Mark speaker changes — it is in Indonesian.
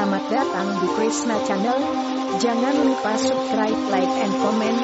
Speaker 1: Selamat datang di Krishna Channel. Jangan lupa subscribe, like, and comment.